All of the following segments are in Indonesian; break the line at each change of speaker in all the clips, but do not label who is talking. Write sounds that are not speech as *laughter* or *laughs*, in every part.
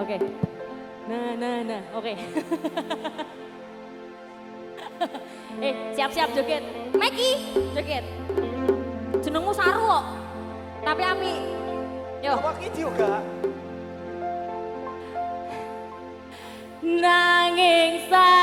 Oke. Nah, nah, nah. Oke. *laughs* eh, siap-siap joget. Meki, joget. Jenengmu Saru kok. Tapi api. Yo.
Awak iki juga.
Nanging saiki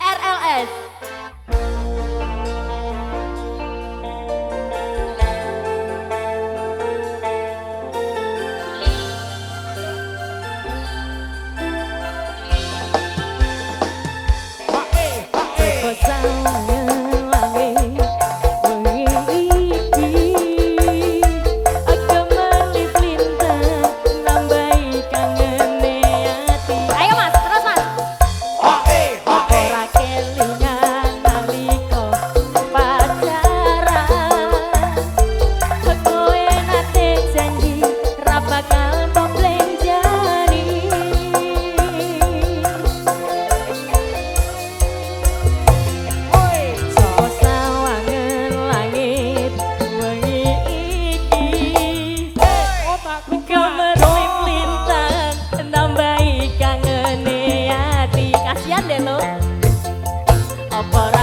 RLS. kalian deh lo Apa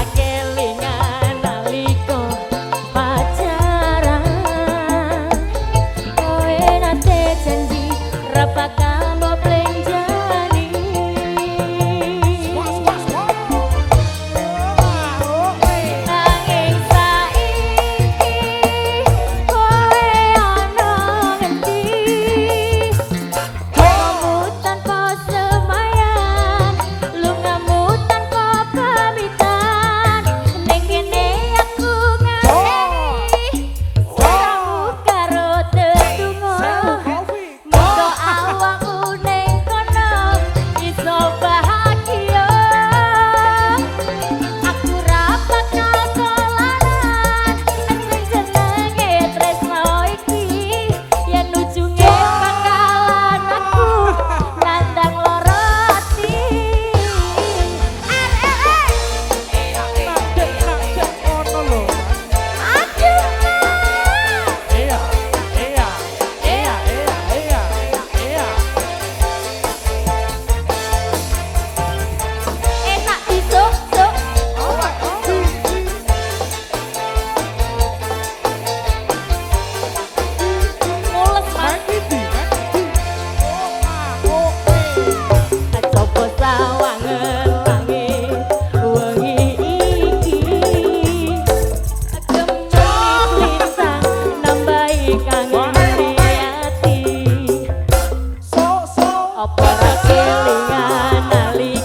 Nalika, nalika.